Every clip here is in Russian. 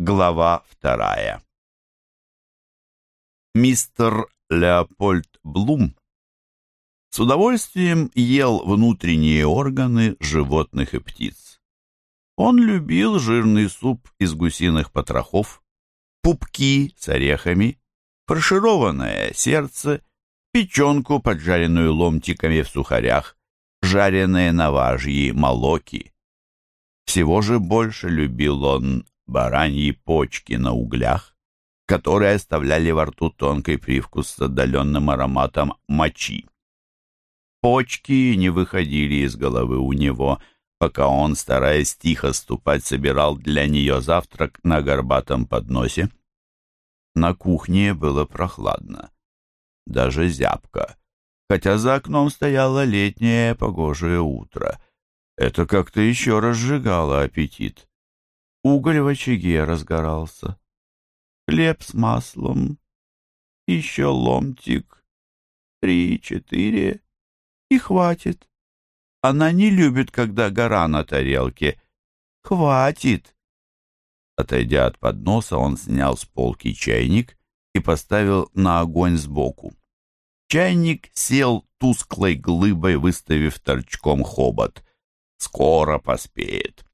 Глава вторая. Мистер Леопольд Блум с удовольствием ел внутренние органы животных и птиц. Он любил жирный суп из гусиных потрохов, пупки с орехами, фаршированное сердце, печенку, поджаренную ломтиками в сухарях, жареные наважьи молоки. Всего же больше любил он бараньи почки на углях, которые оставляли во рту тонкий привкус с отдаленным ароматом мочи. Почки не выходили из головы у него, пока он, стараясь тихо ступать, собирал для нее завтрак на горбатом подносе. На кухне было прохладно, даже зябко, хотя за окном стояло летнее погожее утро. Это как-то еще разжигало аппетит. Уголь в очаге разгорался. Хлеб с маслом. Еще ломтик. Три-четыре. И хватит. Она не любит, когда гора на тарелке. Хватит. Отойдя от подноса, он снял с полки чайник и поставил на огонь сбоку. Чайник сел тусклой глыбой, выставив торчком хобот. Скоро поспеет.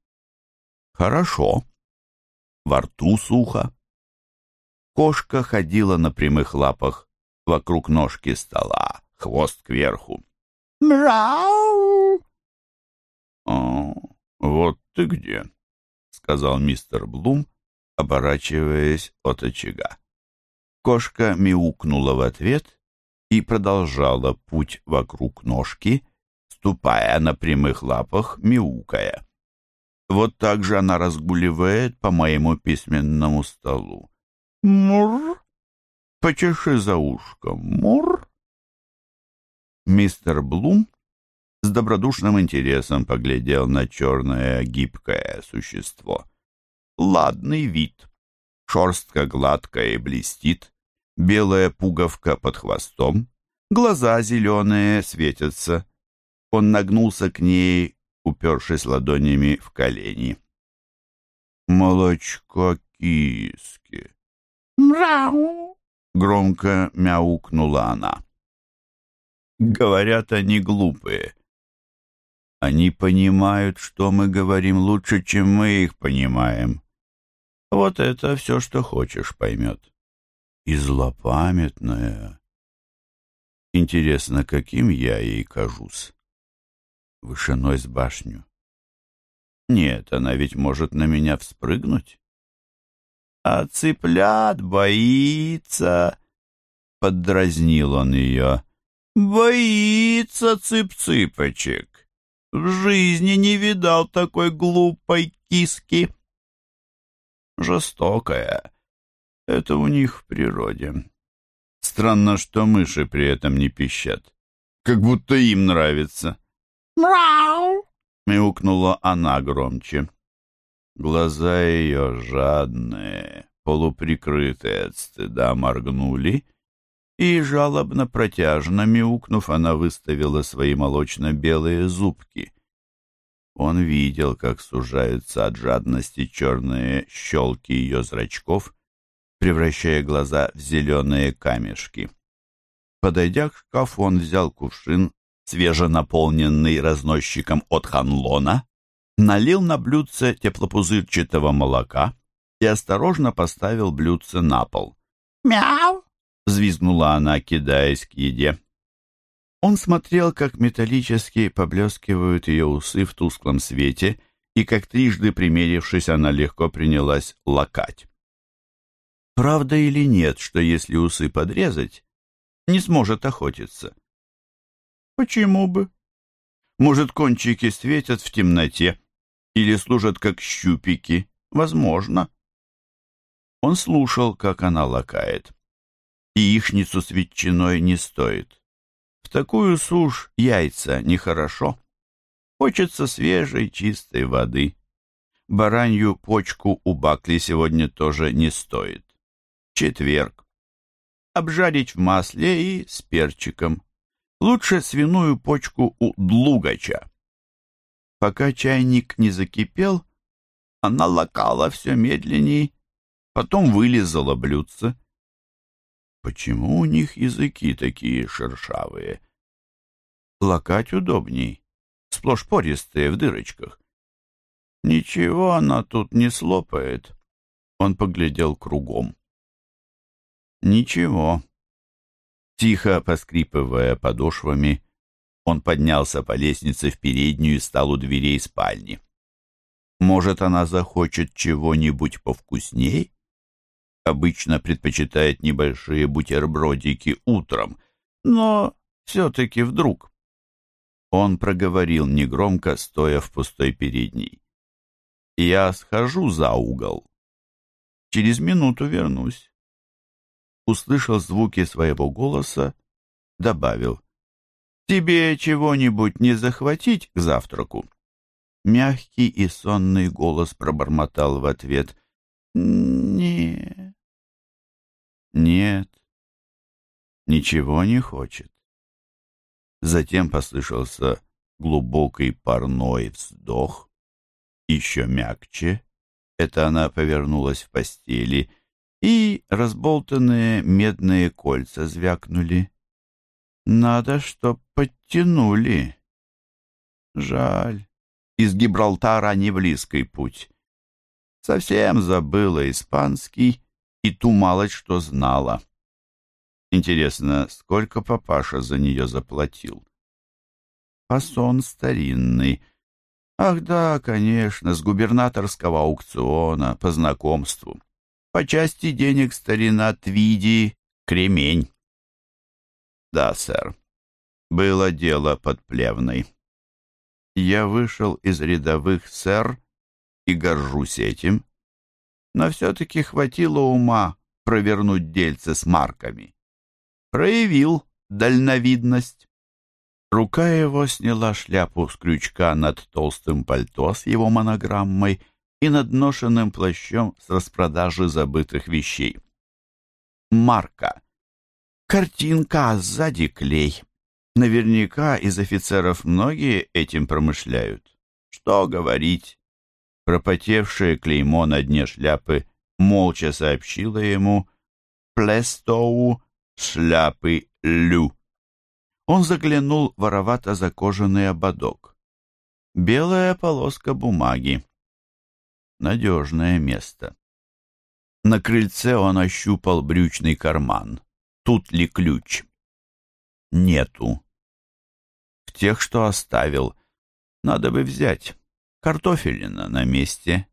Хорошо. Во рту сухо. Кошка ходила на прямых лапах вокруг ножки стола, хвост кверху. «Мрау!» «О, вот ты где!» — сказал мистер Блум, оборачиваясь от очага. Кошка мяукнула в ответ и продолжала путь вокруг ножки, ступая на прямых лапах, мяукая. Вот так же она разгуливает по моему письменному столу. Мур! Почеши за ушком. Мур! Мистер Блум с добродушным интересом поглядел на черное гибкое существо. Ладный вид. Шерстка гладкая и блестит, белая пуговка под хвостом, глаза зеленые светятся. Он нагнулся к ней упершись ладонями в колени. «Молочко киски!» «Мрау!» — громко мяукнула она. Говорят, они глупые. Они понимают, что мы говорим лучше, чем мы их понимаем. Вот это все, что хочешь, поймет. И злопамятная. Интересно, каким я ей кажусь? Вышиной с башню. Нет, она ведь может на меня вспрыгнуть. А цыплят боится, — поддразнил он ее. Боится цып-цыпочек. В жизни не видал такой глупой киски. Жестокая. Это у них в природе. Странно, что мыши при этом не пищат. Как будто им нравится. «Мрау!» — мяукнула она громче. Глаза ее жадные, полуприкрытые от стыда, моргнули, и, жалобно-протяжно мяукнув, она выставила свои молочно-белые зубки. Он видел, как сужаются от жадности черные щелки ее зрачков, превращая глаза в зеленые камешки. Подойдя к шкафу, он взял кувшин свеженаполненный разносчиком от Ханлона, налил на блюдце теплопузырчатого молока и осторожно поставил блюдце на пол. «Мяу!» — взвизгнула она, кидаясь к еде. Он смотрел, как металлически поблескивают ее усы в тусклом свете, и как трижды примерившись, она легко принялась лакать. Правда или нет, что если усы подрезать, не сможет охотиться? Почему бы? Может, кончики светят в темноте или служат как щупики? Возможно. Он слушал, как она лакает. Яичницу с ветчиной не стоит. В такую сушь яйца нехорошо. Хочется свежей, чистой воды. Баранью почку у Бакли сегодня тоже не стоит. Четверг. Обжарить в масле и с перчиком. Лучше свиную почку у длугача. Пока чайник не закипел, она лакала все медленней потом вылезала блюдце. Почему у них языки такие шершавые? Лакать удобней, сплошь пористые в дырочках. Ничего она тут не слопает. Он поглядел кругом. Ничего. Тихо поскрипывая подошвами, он поднялся по лестнице в переднюю и стал у дверей спальни. Может, она захочет чего-нибудь повкусней? Обычно предпочитает небольшие бутербродики утром, но все-таки вдруг. Он проговорил негромко, стоя в пустой передней. «Я схожу за угол. Через минуту вернусь». Услышал звуки своего голоса, добавил. «Тебе чего-нибудь не захватить к завтраку?» Мягкий и сонный голос пробормотал в ответ. «Не...» «Нет, ничего не хочет». Затем послышался глубокий парной вздох, еще мягче. Это она повернулась в постели, и разболтанные медные кольца звякнули. Надо, чтоб подтянули. Жаль, из Гибралтара не близкий путь. Совсем забыла испанский и ту малость, что знала. Интересно, сколько папаша за нее заплатил? Фасон старинный. Ах да, конечно, с губернаторского аукциона, по знакомству. По части денег старина Твиди — кремень. Да, сэр. Было дело под Плевной. Я вышел из рядовых, сэр, и горжусь этим. Но все-таки хватило ума провернуть дельце с марками. Проявил дальновидность. Рука его сняла шляпу с крючка над толстым пальто с его монограммой и над ношенным плащом с распродажи забытых вещей. Марка. Картинка, сзади клей. Наверняка из офицеров многие этим промышляют. Что говорить? Пропотевшее клеймо на дне шляпы молча сообщило ему «Плестоу шляпы Лю». Он заглянул воровато за кожаный ободок. Белая полоска бумаги. Надежное место. На крыльце он ощупал брючный карман. Тут ли ключ? Нету. В тех, что оставил, надо бы взять. Картофелина на месте.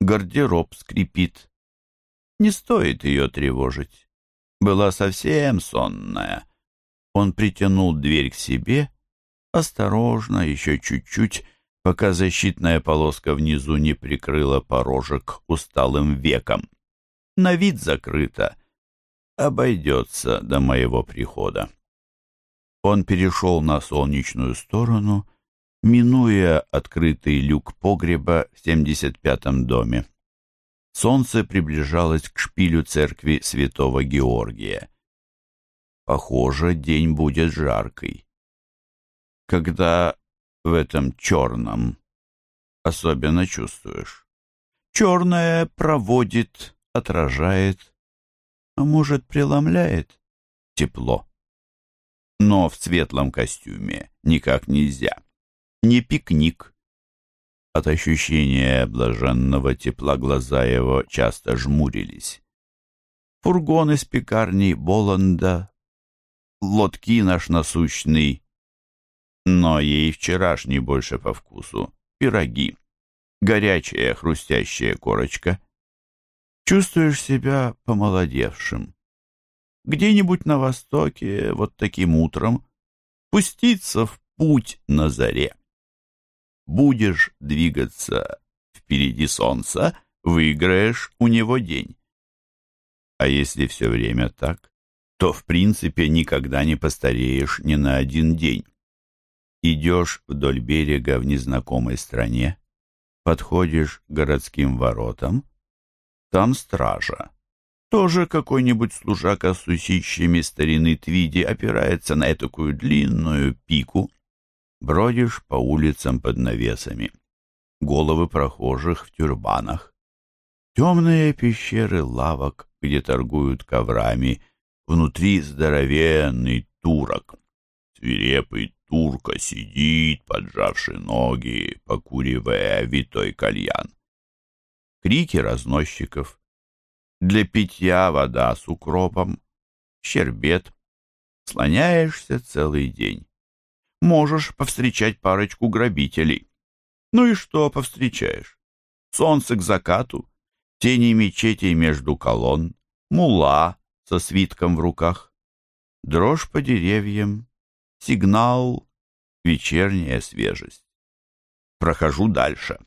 Гардероб скрипит. Не стоит ее тревожить. Была совсем сонная. Он притянул дверь к себе, осторожно, еще чуть-чуть, пока защитная полоска внизу не прикрыла порожек усталым веком. На вид закрыто. Обойдется до моего прихода. Он перешел на солнечную сторону, минуя открытый люк погреба в 75-м доме. Солнце приближалось к шпилю церкви святого Георгия. Похоже, день будет жаркий. Когда в этом черном особенно чувствуешь. Черное проводит, отражает, а может, преломляет тепло но в светлом костюме никак нельзя. Не пикник. От ощущения блаженного тепла глаза его часто жмурились. Фургон из пекарни Боланда, лотки наш насущный, но ей вчерашний больше по вкусу, пироги, горячая хрустящая корочка. Чувствуешь себя помолодевшим где-нибудь на востоке, вот таким утром, пуститься в путь на заре. Будешь двигаться впереди солнца, выиграешь у него день. А если все время так, то в принципе никогда не постареешь ни на один день. Идешь вдоль берега в незнакомой стране, подходишь к городским воротам, там стража. Тоже какой-нибудь служака с усищами старины Твиди опирается на этакую длинную пику. Бродишь по улицам под навесами. Головы прохожих в тюрбанах. Темные пещеры лавок, где торгуют коврами, внутри здоровенный турок. Свирепый турка сидит, поджавши ноги, покуривая витой кальян. Крики разносчиков. Для питья вода с укропом, щербет. Слоняешься целый день. Можешь повстречать парочку грабителей. Ну и что повстречаешь? Солнце к закату, тени мечетей между колонн, мула со свитком в руках, дрожь по деревьям, сигнал, вечерняя свежесть. Прохожу дальше.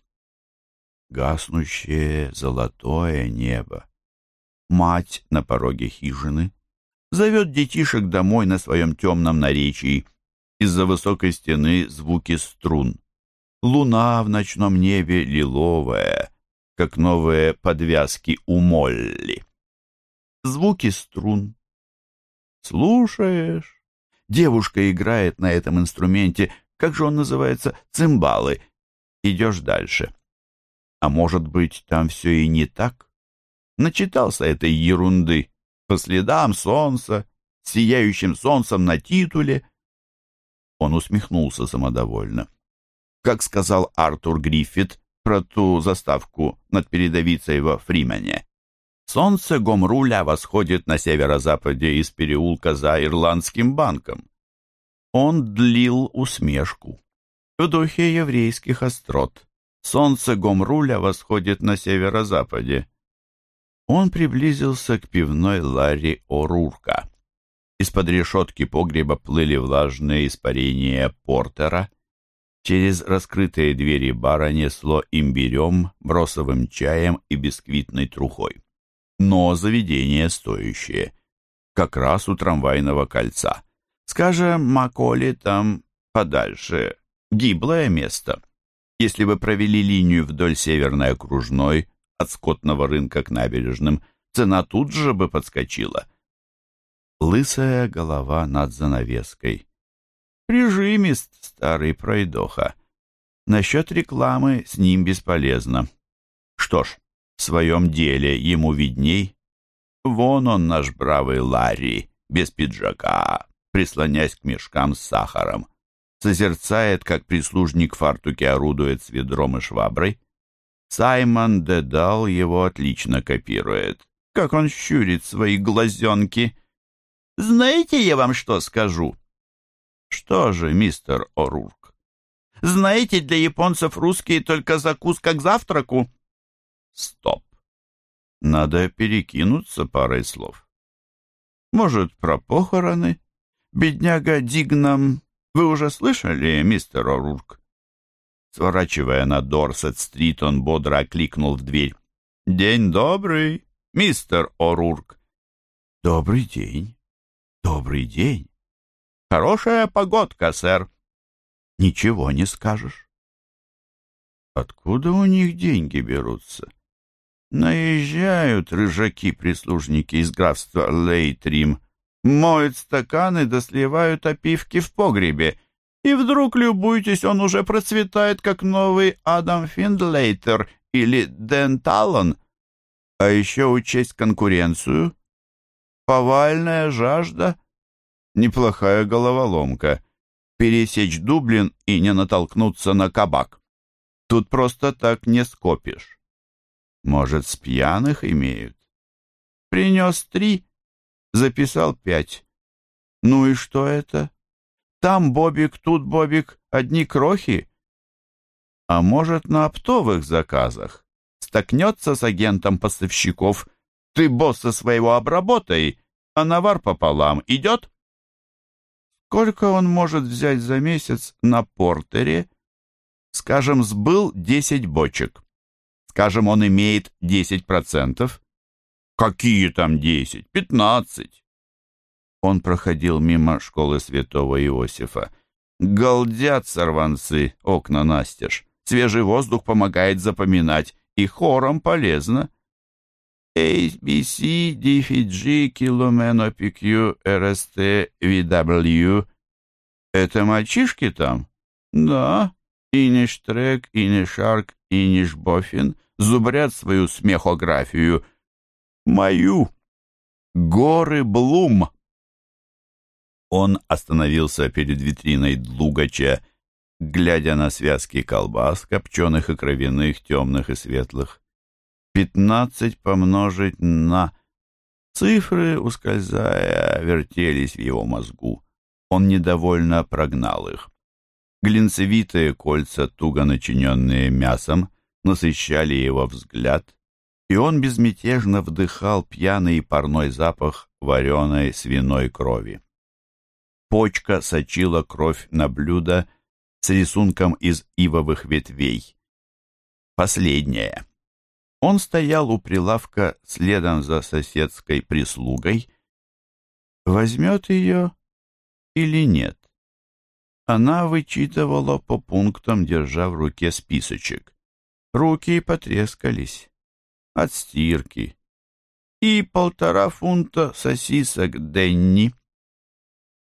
Гаснущее золотое небо. Мать на пороге хижины зовет детишек домой на своем темном наречии. Из-за высокой стены звуки струн. Луна в ночном небе лиловая, как новые подвязки у Молли. Звуки струн. Слушаешь? Девушка играет на этом инструменте, как же он называется, цимбалы. Идешь дальше. А может быть, там все и не так? Начитался этой ерунды. По следам солнца, сияющим солнцем на титуле. Он усмехнулся самодовольно. Как сказал Артур Гриффит про ту заставку над передовицей во Фримене. Солнце Гомруля восходит на северо-западе из переулка за Ирландским банком. Он длил усмешку. В духе еврейских острот. Солнце Гомруля восходит на северо-западе. Он приблизился к пивной Ларри О'Рурка. Из-под решетки погреба плыли влажные испарения портера. Через раскрытые двери бара несло имбирем, бросовым чаем и бисквитной трухой но заведение стоящее. Как раз у трамвайного кольца. Скажем, Маколи там подальше. Гиблое место. Если вы провели линию вдоль Северной окружной, от скотного рынка к набережным, цена тут же бы подскочила. Лысая голова над занавеской. Прижимист старый пройдоха. Насчет рекламы с ним бесполезно. Что ж, в своем деле ему видней. Вон он, наш бравый Ларри, без пиджака, прислонясь к мешкам с сахаром. Созерцает, как прислужник в фартуке орудует с ведром и шваброй. Саймон Дедал его отлично копирует. Как он щурит свои глазенки. «Знаете, я вам что скажу?» «Что же, мистер О'Рурк?» «Знаете, для японцев русские только закуска к завтраку?» Стоп. Надо перекинуться парой слов. Может, про похороны? Бедняга Дигнам. Вы уже слышали, мистер О'Рурк? Сворачивая на Дорсет-стрит, он бодро окликнул в дверь. «День добрый, мистер О'Рурк!» «Добрый день! Добрый день! Хорошая погодка, сэр!» «Ничего не скажешь!» «Откуда у них деньги берутся?» Наезжают рыжаки-прислужники из графства Лейтрим, моют стаканы да сливают опивки в погребе. И вдруг, любуйтесь, он уже процветает, как новый Адам Финдлейтер или Дэн Таллон. А еще учесть конкуренцию. Повальная жажда. Неплохая головоломка. Пересечь Дублин и не натолкнуться на кабак. Тут просто так не скопишь. Может, с пьяных имеют? Принес три, записал пять. Ну и что это? Там Бобик, тут Бобик, одни крохи. А может, на оптовых заказах? Стокнется с агентом поставщиков. Ты босса своего обработай, а навар пополам идет? Сколько он может взять за месяц на портере? Скажем, сбыл десять бочек. Скажем, он имеет 10%. Какие там 10? 15. Он проходил мимо школы святого Иосифа. Галдят сорванцы, окна настежь. Свежий воздух помогает запоминать, и хором полезно. A, B, C, D, F, G, Киломено, PQ, RST, VW. Это мальчишки там? Да. Иништрек, Инишарк, и Нишбофин зубрят свою смехографию. Мою. Горы Блум. Он остановился перед витриной Длугача, глядя на связки колбас, копченых и кровяных, темных и светлых. Пятнадцать помножить на... Цифры, ускользая, вертелись в его мозгу. Он недовольно прогнал их. Глинцевитые кольца, туго начиненные мясом, насыщали его взгляд, и он безмятежно вдыхал пьяный парной запах вареной свиной крови. Почка сочила кровь на блюдо с рисунком из ивовых ветвей. Последнее. Он стоял у прилавка следом за соседской прислугой. Возьмет ее или нет? Она вычитывала по пунктам, держа в руке списочек. Руки потрескались от стирки. И полтора фунта сосисок Денни.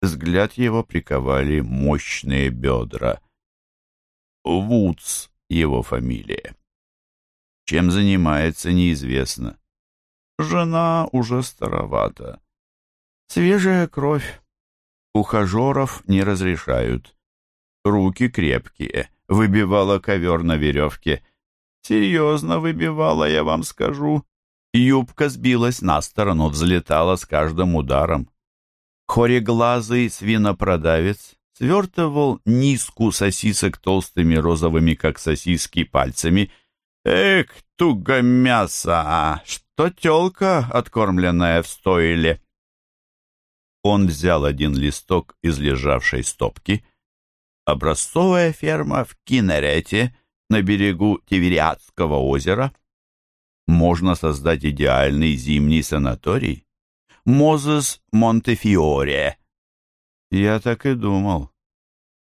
Взгляд его приковали мощные бедра. Вудс его фамилия. Чем занимается, неизвестно. Жена уже старовата. Свежая кровь. Ухажеров не разрешают. Руки крепкие. Выбивала ковер на веревке. Серьезно выбивала, я вам скажу. Юбка сбилась на сторону, взлетала с каждым ударом. Хореглазый свинопродавец свертывал низку сосисок толстыми розовыми, как сосиски, пальцами. «Эх, туго мясо! А что тёлка, откормленная в стойле!» Он взял один листок из лежавшей стопки. Образцовая ферма в Кинерете на берегу Тивериадского озера. Можно создать идеальный зимний санаторий. Мозес Монтефиоре. Я так и думал.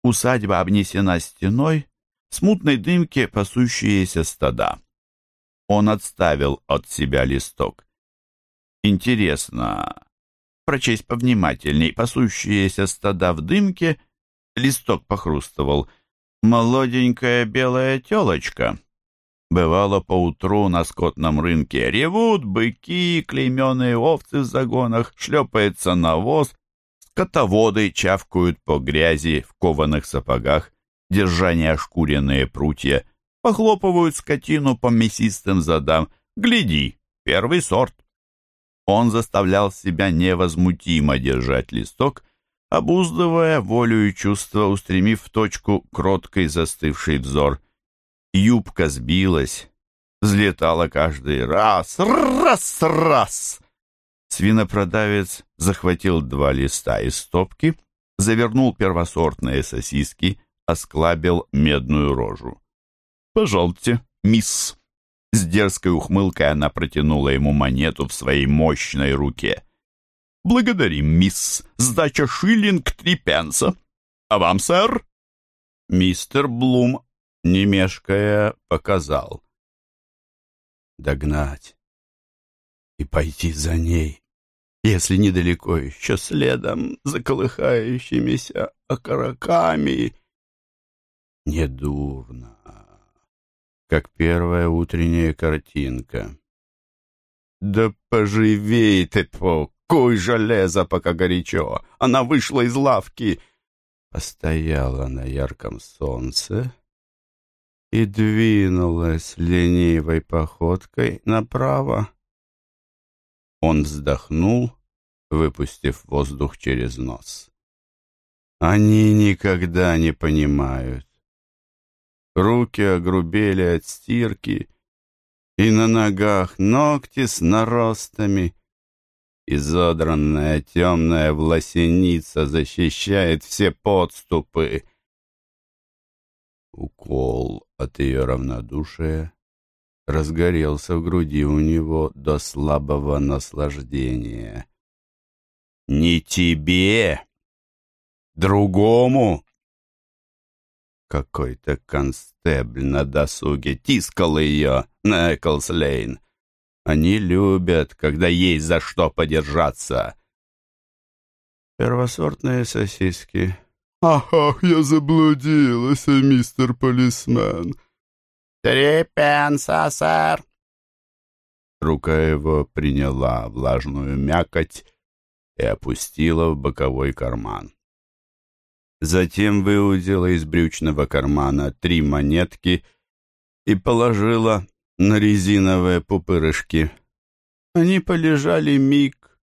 Усадьба обнесена стеной, в смутной дымке пасущиеся стада. Он отставил от себя листок. Интересно, прочесть повнимательней, пасущиеся стада в дымке, листок похрустывал. Молоденькая белая телочка. Бывало поутру на скотном рынке. Ревут быки, клейменые овцы в загонах, шлепается навоз, скотоводы чавкают по грязи в кованых сапогах, держа неошкуренные прутья, похлопывают скотину по мясистым задам. Гляди, первый сорт. Он заставлял себя невозмутимо держать листок, обуздывая волю и чувство, устремив в точку кроткой застывший взор — Юбка сбилась, взлетала каждый раз, раз, раз. Свинопродавец захватил два листа из стопки, завернул первосортные сосиски, осклабил медную рожу. «Пожалуйте, мисс!» С дерзкой ухмылкой она протянула ему монету в своей мощной руке. «Благодарим, мисс. Сдача шиллинг три пенса. А вам, сэр?» Мистер Блум не мешкая, показал. Догнать и пойти за ней, если недалеко еще следом за колыхающимися окороками. Недурно, как первая утренняя картинка. Да поживей ты, по, куй железо, пока горячо. Она вышла из лавки, постояла на ярком солнце, и двинулась ленивой походкой направо. Он вздохнул, выпустив воздух через нос. Они никогда не понимают. Руки огрубели от стирки, и на ногах ногти с наростами. Изодранная темная власеница защищает все подступы. Укол от ее равнодушия разгорелся в груди у него до слабого наслаждения. «Не тебе! Другому!» Какой-то констебль на досуге тискал ее на Эклс-Лейн. Они любят, когда есть за что подержаться. Первосортные сосиски Ах, ах, я заблудилась, мистер полисмен. «Три пенса, сэр!» Рука его приняла влажную мякоть и опустила в боковой карман. Затем выудила из брючного кармана три монетки и положила на резиновые пупырышки. Они полежали миг,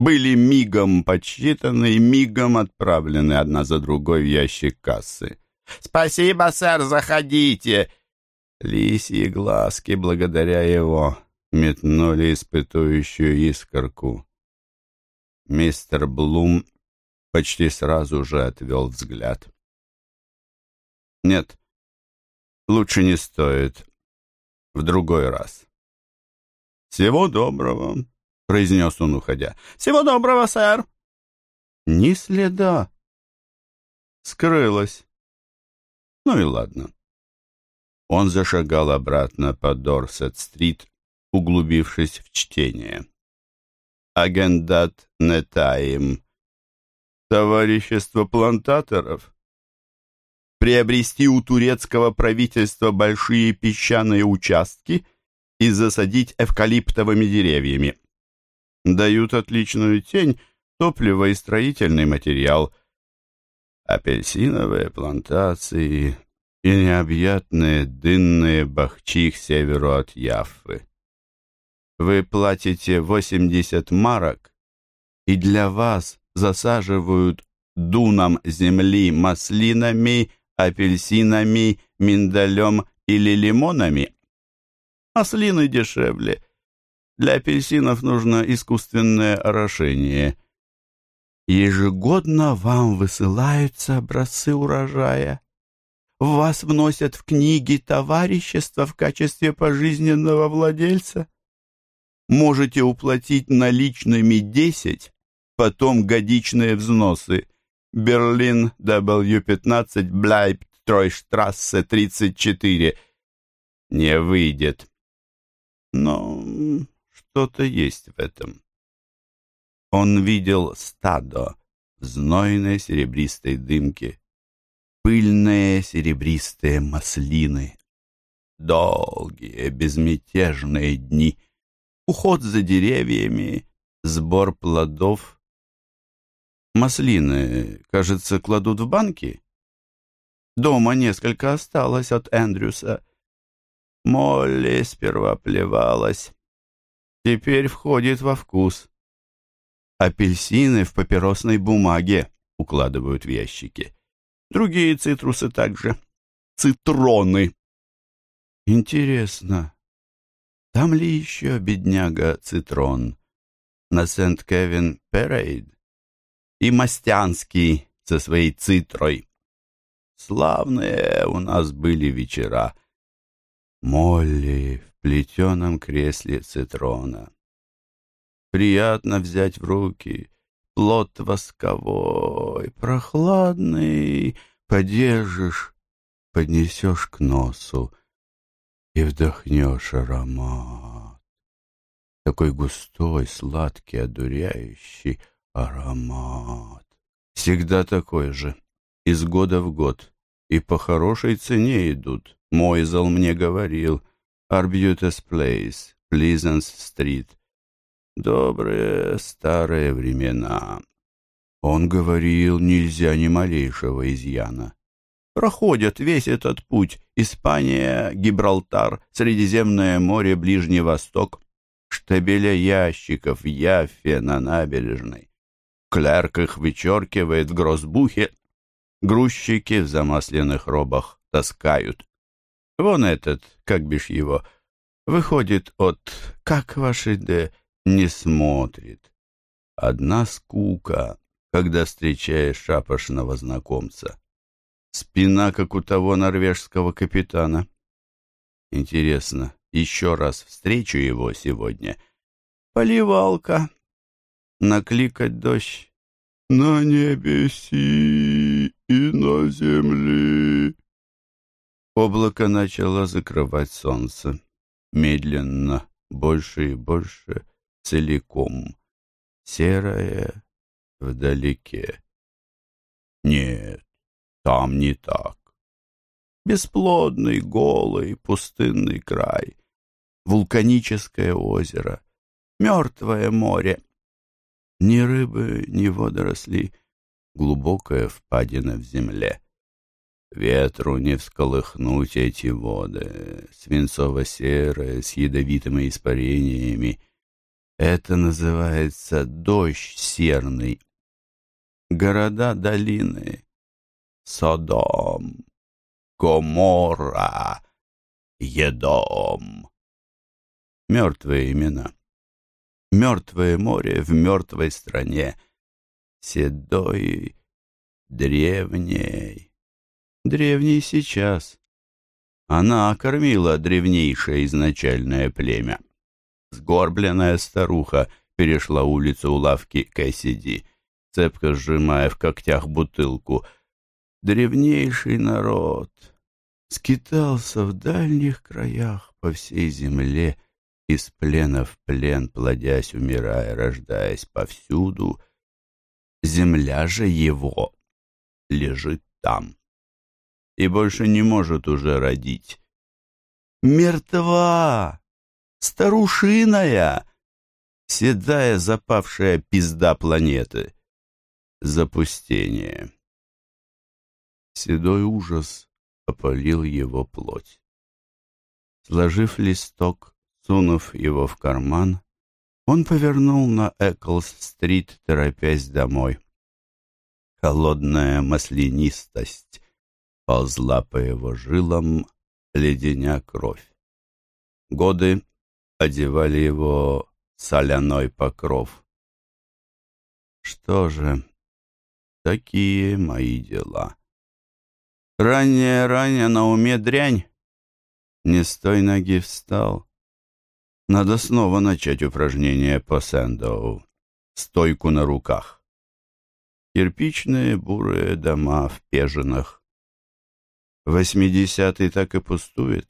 были мигом подсчитаны и мигом отправлены одна за другой в ящик кассы. «Спасибо, сэр, заходите!» Лисьи глазки, благодаря его, метнули испытующую искорку. Мистер Блум почти сразу же отвел взгляд. «Нет, лучше не стоит. В другой раз». «Всего доброго», — произнес он, уходя. «Всего доброго, сэр». «Ни следа». Скрылась. Ну и ладно. Он зашагал обратно по Дорсет-стрит, углубившись в чтение. Агендат Нетаим. Товарищество плантаторов. Приобрести у турецкого правительства большие песчаные участки и засадить эвкалиптовыми деревьями. Дают отличную тень, топливо и строительный материал. Апельсиновые плантации и необъятные дынные бахчи к северу от Яффы. Вы платите 80 марок, и для вас засаживают дунам земли маслинами, апельсинами, миндалем или лимонами. Маслины дешевле. Для апельсинов нужно искусственное орошение. Ежегодно вам высылаются образцы урожая. Вас вносят в книги товарищества в качестве пожизненного владельца можете уплатить наличными 10, потом годичные взносы. Берлин, W15, Блайб, Тройштрассе, 34. Не выйдет. Но что-то есть в этом. Он видел стадо в знойной серебристой дымке, пыльные серебристые маслины, долгие безмятежные дни — уход за деревьями, сбор плодов. Маслины, кажется, кладут в банки. Дома несколько осталось от Эндрюса. Молли сперва плевалась. Теперь входит во вкус. Апельсины в папиросной бумаге укладывают в ящики. Другие цитрусы также. Цитроны. Интересно, там ли еще бедняга Цитрон? На Сент-Кевин-Перейд? И Мастянский со своей цитрой. Славные у нас были вечера. Молли в плетеном кресле Цитрона. Приятно взять в руки плод восковой, прохладный, подержишь, поднесешь к носу и вдохнешь аромат. Такой густой, сладкий, одуряющий аромат. Всегда такой же, из года в год. И по хорошей цене идут. Мой зал мне говорил. Arbutus Place, Pleasance-стрит. Добрые старые времена. Он говорил, нельзя ни малейшего изъяна проходят весь этот путь Испания, Гибралтар, Средиземное море, Ближний Восток, штабеля ящиков Яффе на набережной. Клерк их вычеркивает в грозбухе, грузчики в замасленных робах таскают. Вон этот, как бишь его, выходит от «как ваши де» не смотрит. Одна скука, когда встречаешь шапошного знакомца. Спина, как у того норвежского капитана. Интересно, еще раз встречу его сегодня. Поливалка. Накликать дождь. На небе си и на земле. Облако начало закрывать солнце. Медленно, больше и больше, целиком. Серое вдалеке. Нет, там не так. Бесплодный, голый, пустынный край. Вулканическое озеро. Мертвое море. Ни рыбы, ни водоросли. Глубокая впадина в земле. Ветру не всколыхнуть эти воды, свинцово-серые, с ядовитыми испарениями. Это называется дождь серный. Города долины. Содом, Гоморра, Едом. Мертвые имена. Мертвое море в мертвой стране. Седой, древней древний сейчас. Она кормила древнейшее изначальное племя. Сгорбленная старуха перешла улицу у лавки Кэссиди, цепко сжимая в когтях бутылку. Древнейший народ скитался в дальних краях по всей земле, из плена в плен, плодясь, умирая, рождаясь повсюду. Земля же его лежит там и больше не может уже родить. Мертва! Старушиная! Седая запавшая пизда планеты. Запустение. Седой ужас опалил его плоть. Сложив листок, сунув его в карман, он повернул на Эклс-стрит, торопясь домой. Холодная маслянистость ползла по его жилам, леденя кровь. Годы одевали его соляной покров. Что же, такие мои дела. Ранее-ранее на уме дрянь. Не с той ноги встал. Надо снова начать упражнение по Сэндоу. Стойку на руках. Кирпичные бурые дома в пежинах Восьмидесятый так и пустует.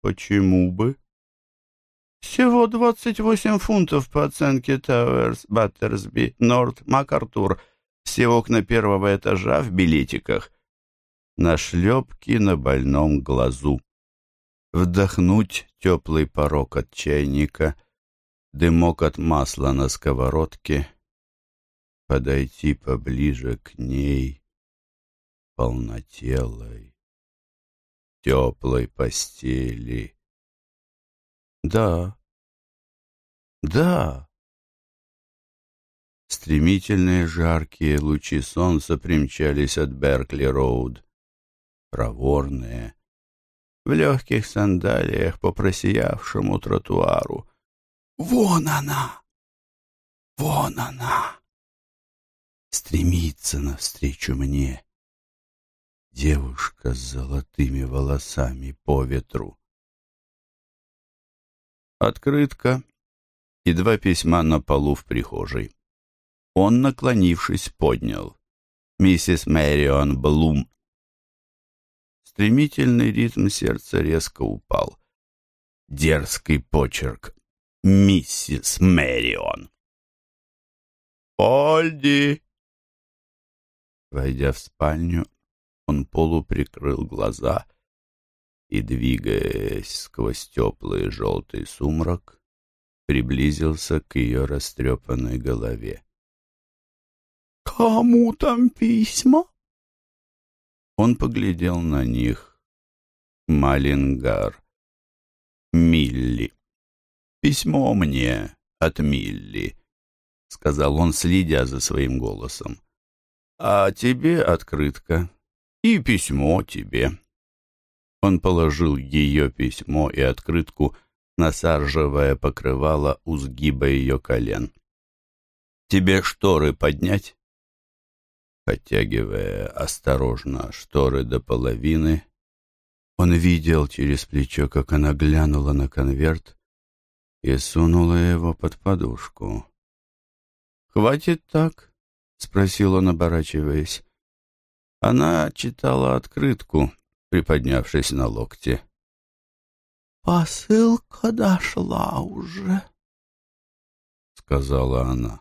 Почему бы? Всего двадцать восемь фунтов по оценке Тауэрс, Баттерсби, Норт, МакАртур. Все окна первого этажа в билетиках. На шлепки на больном глазу. Вдохнуть теплый порог от чайника, дымок от масла на сковородке, подойти поближе к ней, полнотелой теплой постели. Да, да. Стремительные жаркие лучи солнца примчались от Беркли-Роуд. Проворные, в легких сандалиях по просиявшему тротуару. Вон она! Вон она! Стремится навстречу мне девушка с золотыми волосами по ветру. Открытка и два письма на полу в прихожей. Он, наклонившись, поднял. Миссис Мэрион Блум. Стремительный ритм сердца резко упал. Дерзкий почерк. Миссис Мэрион. «Ольди!» Войдя в спальню, он полуприкрыл глаза и, двигаясь сквозь теплый желтый сумрак, приблизился к ее растрепанной голове. «Кому там письма?» Он поглядел на них. Малингар. Милли. «Письмо мне от Милли», — сказал он, следя за своим голосом. «А тебе открытка и письмо тебе». Он положил ее письмо и открытку на саржевое покрывало у сгиба ее колен. «Тебе шторы поднять?» Подтягивая осторожно шторы до половины, он видел через плечо, как она глянула на конверт и сунула его под подушку. «Хватит так?» — спросил он, оборачиваясь. Она читала открытку, приподнявшись на локте. «Посылка дошла уже», — сказала она.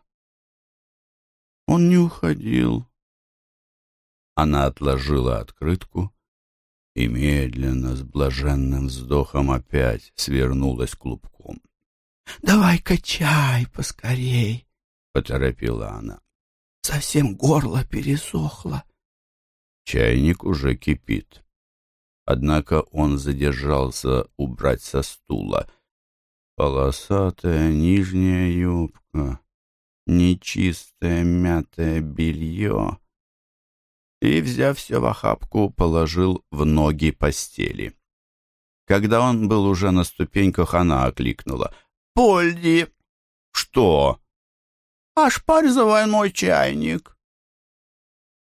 Он не уходил. Она отложила открытку и медленно, с блаженным вздохом опять свернулась клубком. «Давай-ка чай поскорей!» — поторопила она. «Совсем горло пересохло». Чайник уже кипит. Однако он задержался убрать со стула. Полосатая нижняя юбка, нечистое мятое белье. И, взяв все в охапку, положил в ноги постели. Когда он был уже на ступеньках, она окликнула. «Польди!» «Что?» «Ошпарь завойной чайник!»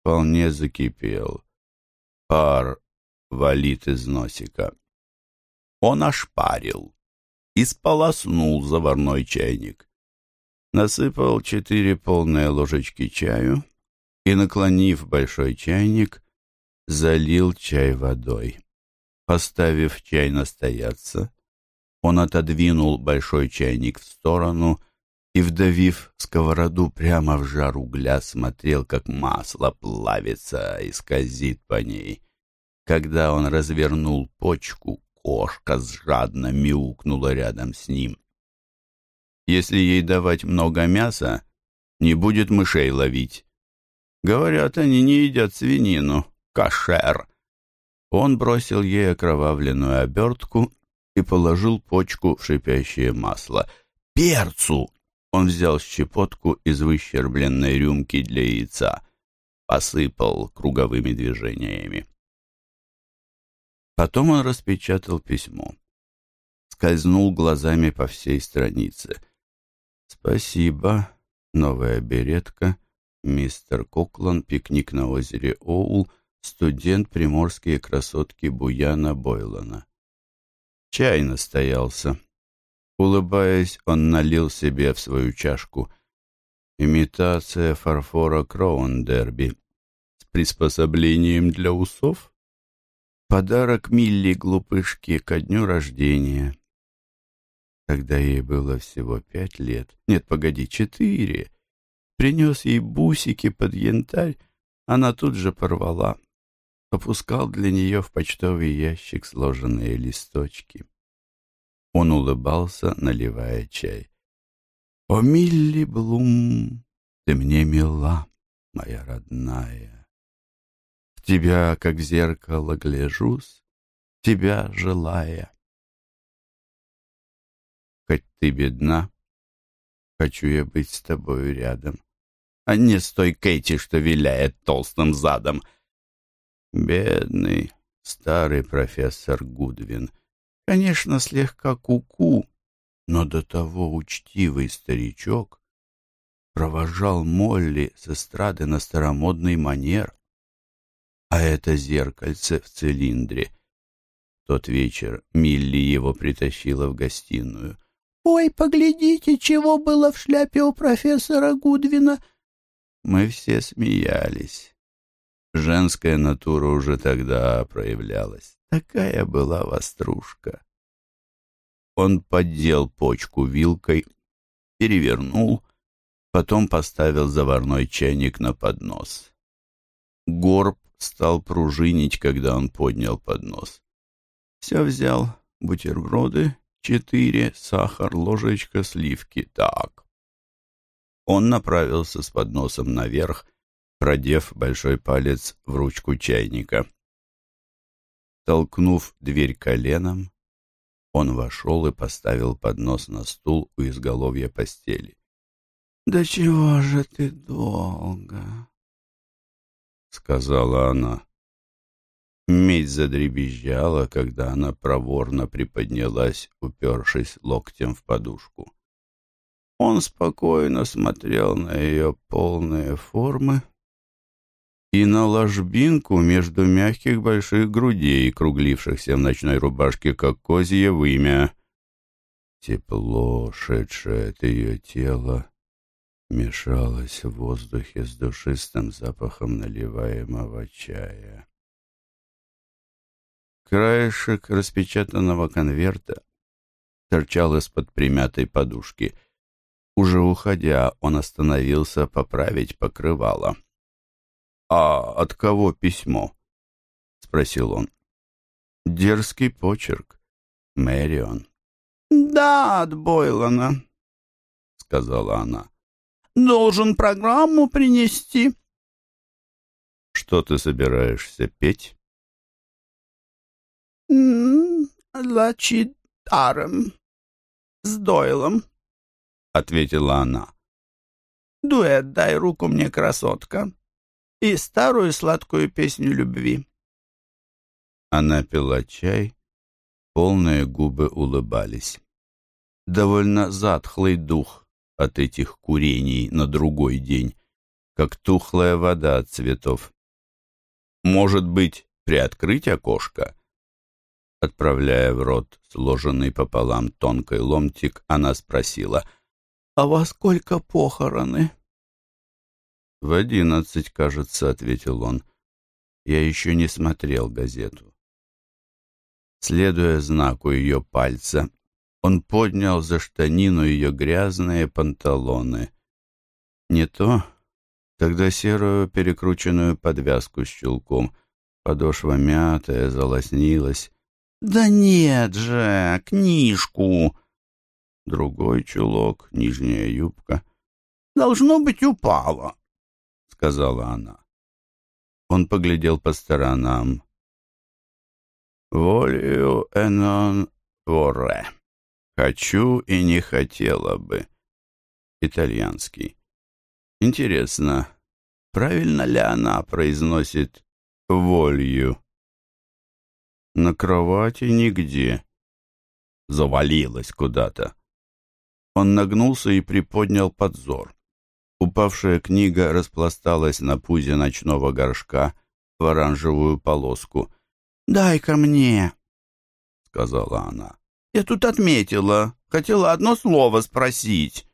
Вполне закипел. Пар валит из носика. Он ошпарил и сполоснул заварной чайник. Насыпал четыре полные ложечки чаю и, наклонив большой чайник, залил чай водой. Поставив чай настояться, он отодвинул большой чайник в сторону и, вдавив сковороду прямо в жар угля, смотрел, как масло плавится и скользит по ней. Когда он развернул почку, кошка жадно мяукнула рядом с ним. Если ей давать много мяса, не будет мышей ловить. Говорят, они не едят свинину, кошер. Он бросил ей окровавленную обертку и положил почку в шипящее масло. «Перцу!» Он взял щепотку из выщербленной рюмки для яйца, посыпал круговыми движениями. Потом он распечатал письмо. Скользнул глазами по всей странице. «Спасибо. Новая беретка. Мистер Коклан. Пикник на озере Оул. Студент. Приморские красотки Буяна Бойлона». Чай настоялся. Улыбаясь, он налил себе в свою чашку. Имитация фарфора Кроундерби с приспособлением для усов? Подарок Милли глупышке ко дню рождения. Когда ей было всего пять лет, нет, погоди, четыре, принес ей бусики под янтарь, она тут же порвала. Опускал для нее в почтовый ящик сложенные листочки. Он улыбался, наливая чай. «О, Милли Блум, ты мне мила, моя родная!» тебя, как в зеркало, гляжусь, тебя желая. Хоть ты бедна, хочу я быть с тобою рядом, а не с той Кэти, что виляет толстым задом. Бедный старый профессор Гудвин, конечно, слегка куку, -ку, но до того учтивый старичок провожал Молли с эстрады на старомодный манер а это зеркальце в цилиндре. тот вечер Милли его притащила в гостиную. «Ой, поглядите, чего было в шляпе у профессора Гудвина!» Мы все смеялись. Женская натура уже тогда проявлялась. Такая была вострушка. Он поддел почку вилкой, перевернул, потом поставил заварной чайник на поднос. Горб стал пружинить, когда он поднял поднос. Все взял, бутерброды, четыре, сахар, ложечка, сливки. Так. Он направился с подносом наверх, продев большой палец в ручку чайника. Толкнув дверь коленом, он вошел и поставил поднос на стул у изголовья постели. «Да чего же ты долго?» сказала она. Медь задребезжала, когда она проворно приподнялась, упершись локтем в подушку. Он спокойно смотрел на ее полные формы и на ложбинку между мягких больших грудей, круглившихся в ночной рубашке, как козье вымя. Тепло, шедшее от ее тела, мешалось в воздухе с душистым запахом наливаемого чая. Краешек распечатанного конверта торчал из-под примятой подушки. Уже уходя, он остановился поправить покрывало. «А от кого письмо?» — спросил он. Дерзкий почерк. Мэрион. «Да, от Бойлана», — сказала она. «Должен программу принести». «Что ты собираешься петь?» «Лачидаром, с Дойлом», — ответила она. «Дуэт «Дай руку мне, красотка» и старую сладкую песню любви». Она пила чай, полные губы улыбались. Довольно затхлый дух от этих курений на другой день, как тухлая вода от цветов. Может быть, приоткрыть окошко? Отправляя в рот сложенный пополам тонкий ломтик, она спросила, «А во сколько похороны?» «В одиннадцать, кажется», — ответил он. «Я еще не смотрел газету». Следуя знаку ее пальца, он поднял за штанину ее грязные панталоны. Не то, тогда серую перекрученную подвязку с чулком. Подошва мятая, залоснилась. «Да нет же, книжку!» Другой чулок, нижняя юбка. «Должно быть, упала», — сказала она. Он поглядел по сторонам. «Волею энон воре. Хочу и не хотела бы». Итальянский. Интересно, правильно ли она произносит «волью»? На кровати нигде. Завалилась куда-то. Он нагнулся и приподнял подзор. Упавшая книга распласталась на пузе ночного горшка в оранжевую полоску. «Дай-ка мне», — сказала она. «Я тут отметила. Хотела одно слово спросить».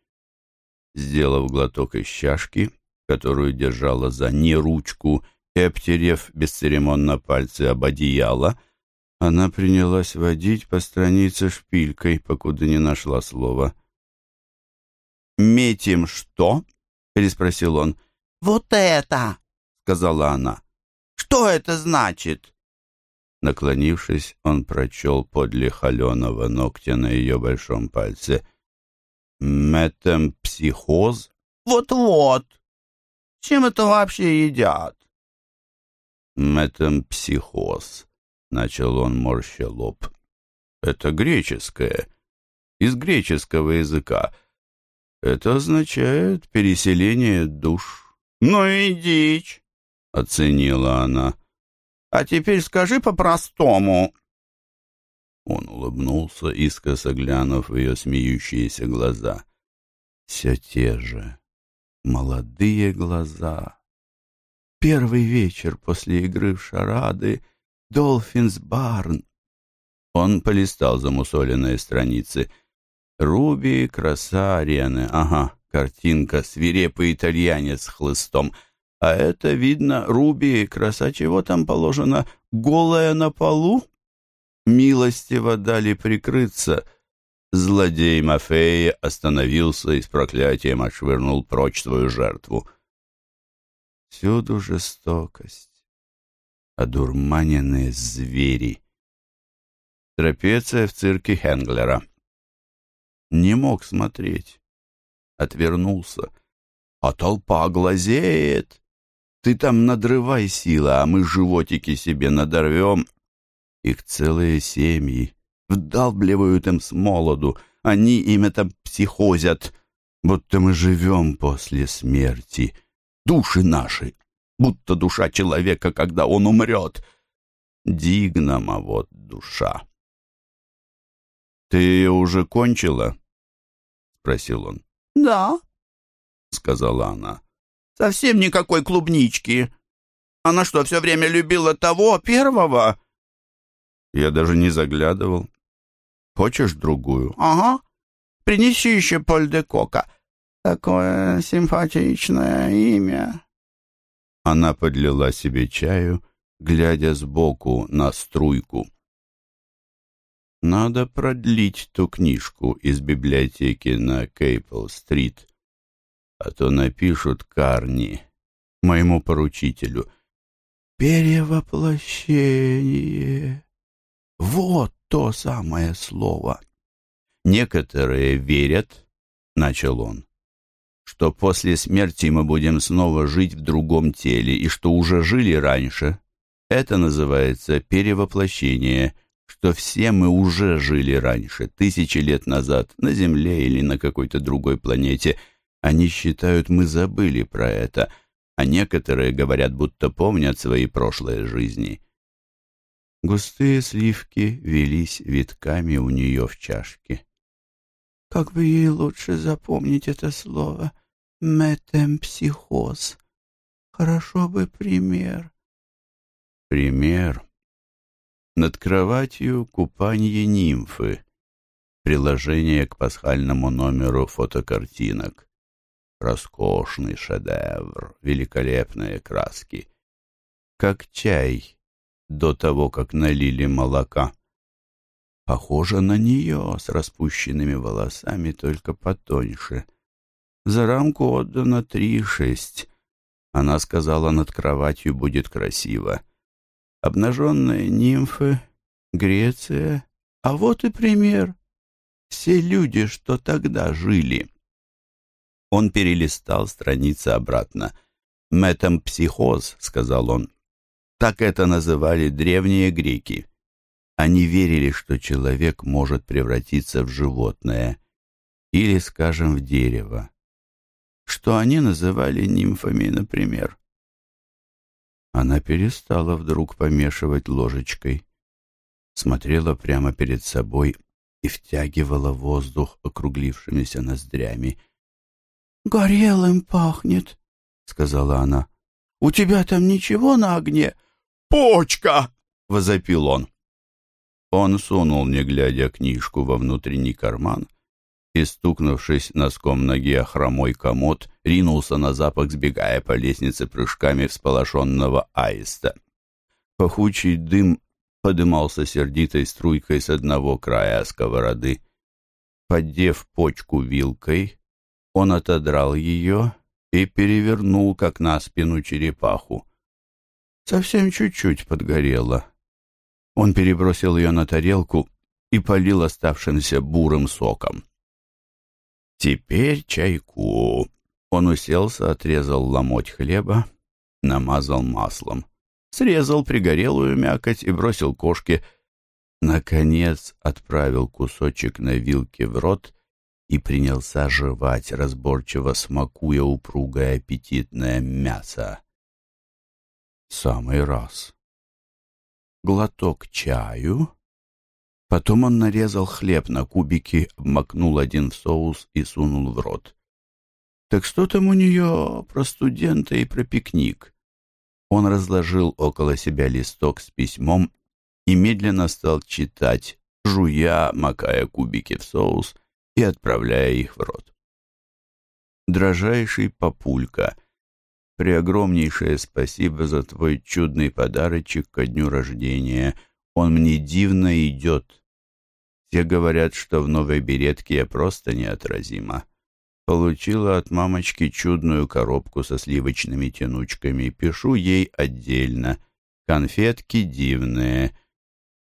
Сделав глоток из чашки, которую держала за неручку, и обтерев бесцеремонно пальцы об одеяло, — она принялась водить по странице шпилькой, покуда не нашла слова. «Метим что?» — переспросил он. «Вот это!» — сказала она. «Что это значит?» Наклонившись, он прочел подле холеного ногтя на ее большом пальце. «Метемпсихоз?» «Вот-вот! Чем это вообще едят?» «Метемпсихоз», — начал он, морща лоб. «Это греческое, из греческого языка. Это означает переселение душ». «Ну и дичь!» — оценила она. «А теперь скажи по-простому». Он улыбнулся, искоса глянув в ее смеющиеся глаза. Все те же молодые глаза. Первый вечер после игры в шарады — Долфинс Барн. Он полистал замусоленные страницы. Руби, краса арены. Ага, картинка, свирепый итальянец с хлыстом. А это, видно, Руби, краса чего там положено, голая на полу? Милостиво дали прикрыться. Злодей Мафея остановился и с проклятием отшвырнул прочь свою жертву. Всюду жестокость одурманенные звери. Трапеция в цирке Хенглера. Не мог смотреть. Отвернулся. А толпа глазеет. Ты там надрывай силы, а мы животики себе надорвем. Их целые семьи. Вдалбливают им с молоду. Они им это психозят, будто мы живем после смерти. Души наши будто душа человека, когда он умрет. Дигнама вот душа. «Ты уже кончила?» — спросил он. «Да», — сказала она. «Совсем никакой клубнички. Она что, все время любила того, первого?» Я даже не заглядывал. Хочешь другую? Ага. Принеси еще Поль де Кока. Такое симпатичное имя. Она подлила себе чаю, глядя сбоку на струйку. Надо продлить ту книжку из библиотеки на Кейпл-стрит, а то напишут Карни, моему поручителю. «Перевоплощение», Вот то самое слово. Некоторые верят, — начал он, — что после смерти мы будем снова жить в другом теле и что уже жили раньше. Это называется перевоплощение, что все мы уже жили раньше, тысячи лет назад, на Земле или на какой-то другой планете. Они считают, мы забыли про это, а некоторые говорят, будто помнят свои прошлые жизни. Густые сливки велись витками у нее в чашке. Как бы ей лучше запомнить это слово «метемпсихоз». Хорошо бы пример. Пример. Над кроватью купание нимфы. Приложение к пасхальному номеру фотокартинок. Роскошный шедевр, великолепные краски. Как чай до того, как налили молока. Похоже на нее, с распущенными волосами, только потоньше. За рамку отдано три шесть. Она сказала, над кроватью будет красиво. Обнаженные нимфы, Греция. А вот и пример. Все люди, что тогда жили. Он перелистал страницы обратно. «Метампсихоз», — сказал он. Так это называли древние греки. Они верили, что человек может превратиться в животное или, скажем, в дерево, что они называли нимфами, например. Она перестала вдруг помешивать ложечкой, смотрела прямо перед собой и втягивала воздух округлившимися ноздрями. «Горелым пахнет», — сказала она. «У тебя там ничего на огне?» «Почка!» — возопил он. Он сунул, не глядя, книжку во внутренний карман и, стукнувшись носком ноги о хромой комод, ринулся на запах, сбегая по лестнице прыжками всполошенного аиста. Пахучий дым подымался сердитой струйкой с одного края сковороды. Поддев почку вилкой, он отодрал ее и перевернул, как на спину черепаху. Совсем чуть-чуть подгорело. Он перебросил ее на тарелку и полил оставшимся бурым соком. «Теперь чайку». Он уселся, отрезал ломоть хлеба, намазал маслом, срезал пригорелую мякоть и бросил кошке. Наконец отправил кусочек на вилке в рот и принялся жевать, разборчиво смакуя упругое аппетитное мясо. Самый раз глоток чаю. Потом он нарезал хлеб на кубики, обмакнул один в соус и сунул в рот. Так что там у нее про студента и про пикник? Он разложил около себя листок с письмом и медленно стал читать, жуя, макая кубики в соус и отправляя их в рот. Дрожайший папулька — Преогромнейшее спасибо за твой чудный подарочек ко дню рождения. Он мне дивно идет. Все говорят, что в новой беретке я просто неотразима. Получила от мамочки чудную коробку со сливочными тянучками. Пишу ей отдельно. Конфетки дивные.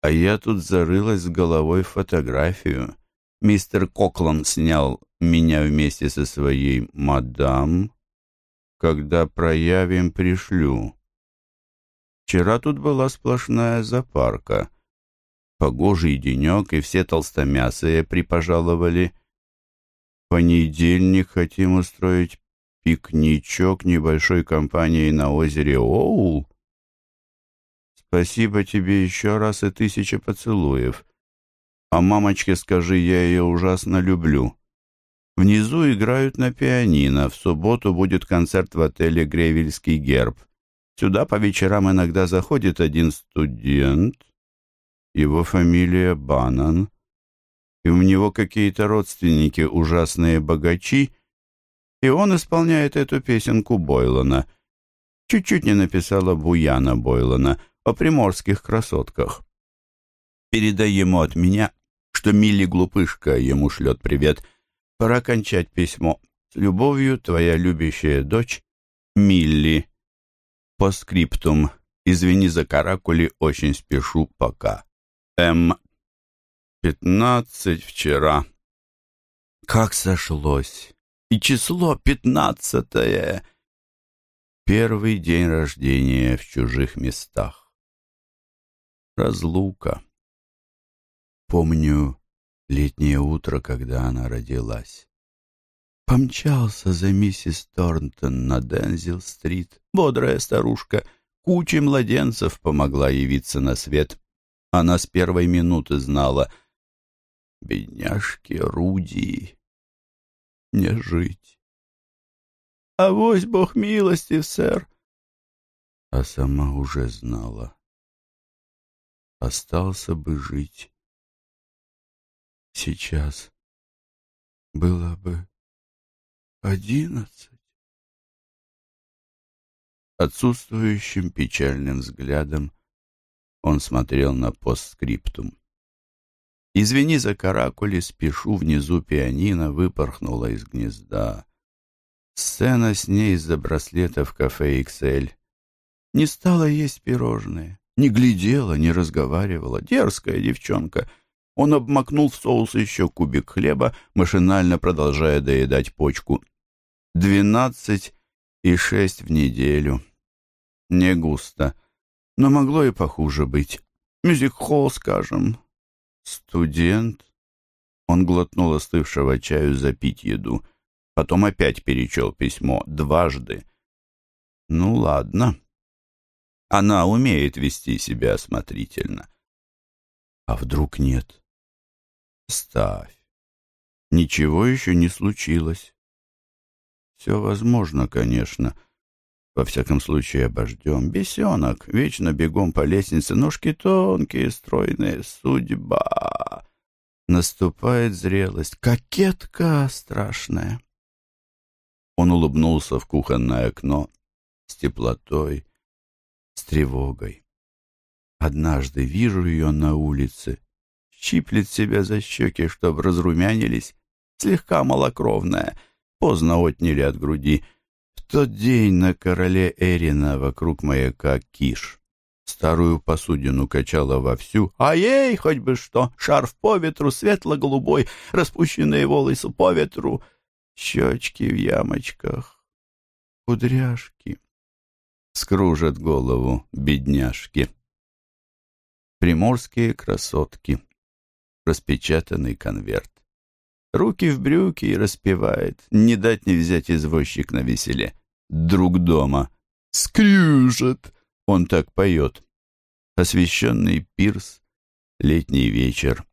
А я тут зарылась с головой в фотографию. Мистер Коклан снял меня вместе со своей мадам когда проявим, пришлю. Вчера тут была сплошная запарка. Погожий денек, и все толстомясые припожаловали. Понедельник хотим устроить пикничок небольшой компанией на озере Оул. Спасибо тебе еще раз и тысяча поцелуев. А мамочке скажи, я ее ужасно люблю. Внизу играют на пианино. В субботу будет концерт в отеле «Грейвильский герб». Сюда по вечерам иногда заходит один студент. Его фамилия Банан. И у него какие-то родственники, ужасные богачи. И он исполняет эту песенку Бойлана. Чуть-чуть не написала Буяна Бойлана о приморских красотках. Передай ему от меня, что Милли глупышка ему шлет привет — Пора кончать письмо. С любовью, твоя любящая дочь Милли. По скриптум. Извини за каракули, очень спешу, пока. М. Пятнадцать вчера. Как сошлось. И число пятнадцатое. Первый день рождения в чужих местах. Разлука. Помню летнее утро, когда она родилась. Помчался за миссис Торнтон на Дензил-стрит. Бодрая старушка. Куче младенцев помогла явиться на свет. Она с первой минуты знала. Бедняжки Руди. Не жить. А вось Бог милостив, сэр. А сама уже знала. Остался бы жить. Сейчас было бы одиннадцать. Отсутствующим печальным взглядом он смотрел на постскриптум. «Извини за каракули, спешу, внизу пианино выпорхнула из гнезда. Сцена с ней из-за браслета в кафе «Иксель». Не стала есть пирожные, не глядела, не разговаривала. Дерзкая девчонка. Он обмакнул в соус еще кубик хлеба, машинально продолжая доедать почку. Двенадцать и шесть в неделю. Не густо но могло и похуже быть. Мюзик-холл, скажем. Студент. Он глотнул остывшего чаю запить еду. Потом опять перечел письмо. Дважды. Ну, ладно. Она умеет вести себя осмотрительно. А вдруг нет? Ставь. Ничего еще не случилось. Все возможно, конечно. Во всяком случае, обождем. Бесенок, вечно бегом по лестнице, ножки тонкие, стройные, судьба. Наступает зрелость, кокетка страшная. Он улыбнулся в кухонное окно с теплотой, с тревогой. Однажды вижу ее на улице, щиплет себя за щеки, чтоб разрумянились, слегка малокровная, поздно отняли от груди — тот день на короле Эрина вокруг маяка Киш. Старую посудину качала вовсю, а ей хоть бы что, шарф по ветру, светло-голубой, распущенные волосы по ветру, щечки в ямочках, кудряшки. Скружат голову бедняжки. Приморские красотки. Распечатанный конверт руки в брюки и распевает. Не дать не взять извозчик на веселе. Друг дома. Скрюжет. Он так поет. Освещенный пирс, летний вечер,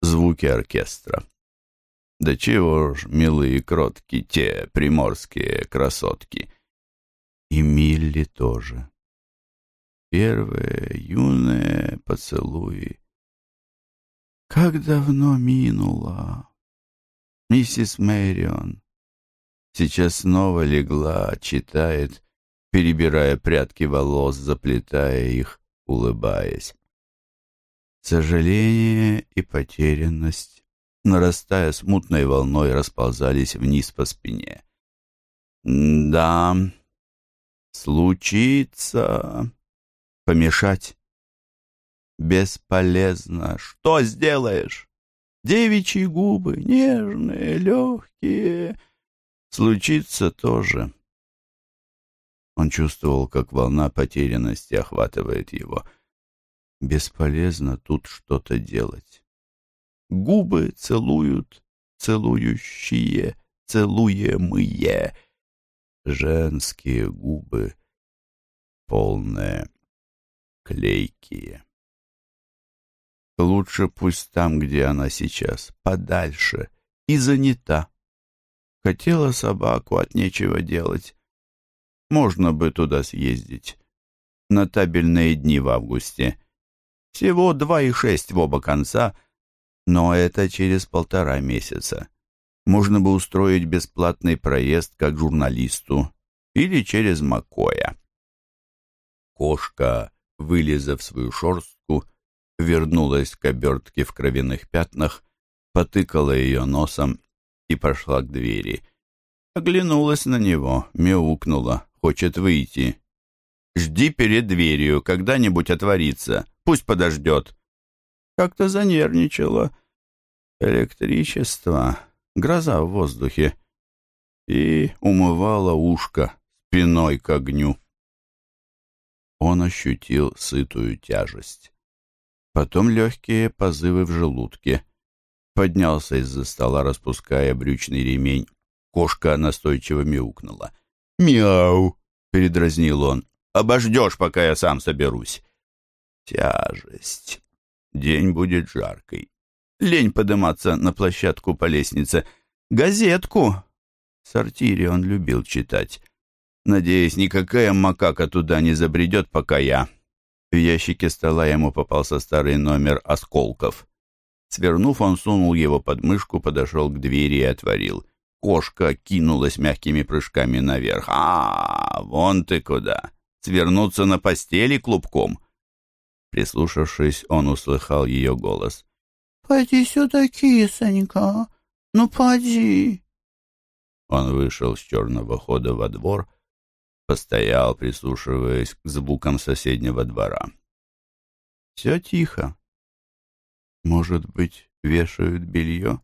звуки оркестра. Да чего ж, милые кротки, те приморские красотки. И Милли тоже. Первые юные поцелуи. Как давно минуло. Миссис Мэрион сейчас снова легла, читает, перебирая прядки волос, заплетая их, улыбаясь. Сожаление и потерянность, нарастая смутной волной, расползались вниз по спине. «Да, случится помешать. Бесполезно. Что сделаешь?» Девичьи губы, нежные, легкие. Случится тоже. Он чувствовал, как волна потерянности охватывает его. Бесполезно тут что-то делать. Губы целуют, целующие, целуемые. Женские губы, полные, клейкие. Лучше пусть там, где она сейчас, подальше, и занята. Хотела собаку, от нечего делать. Можно бы туда съездить. На табельные дни в августе. Всего два и шесть в оба конца, но это через полтора месяца. Можно бы устроить бесплатный проезд как журналисту или через Макоя. Кошка, вылезав свою шорстку, вернулась к обертке в кровяных пятнах, потыкала ее носом и пошла к двери. Оглянулась на него, мяукнула, хочет выйти. «Жди перед дверью, когда-нибудь отворится, пусть подождет». как-то занервничала. Электричество, гроза в воздухе. И умывала ушко спиной к огню. Он ощутил сытую тяжесть. Потом легкие позывы в желудке. Поднялся из-за стола, распуская брючный ремень. Кошка настойчиво мяукнула. «Мяу!» — передразнил он. «Обождешь, пока я сам соберусь». Тяжесть. День будет жаркий. Лень подниматься на площадку по лестнице. Газетку. В сортире он любил читать. Надеюсь, никакая макака туда не забредет, пока я. В ящике стола ему попался старый номер «Осколков». Свернув, он сунул его под мышку, подошел к двери и отворил. Кошка кинулась мягкими прыжками наверх. «А, вон ты куда! Свернуться на постели клубком!» Прислушавшись, он услыхал ее голос. «Пойди сюда, кисонька! Ну, поди!» Он вышел с черного хода во двор, постоял, прислушиваясь к звукам соседнего двора. Все тихо. Может быть, вешают белье?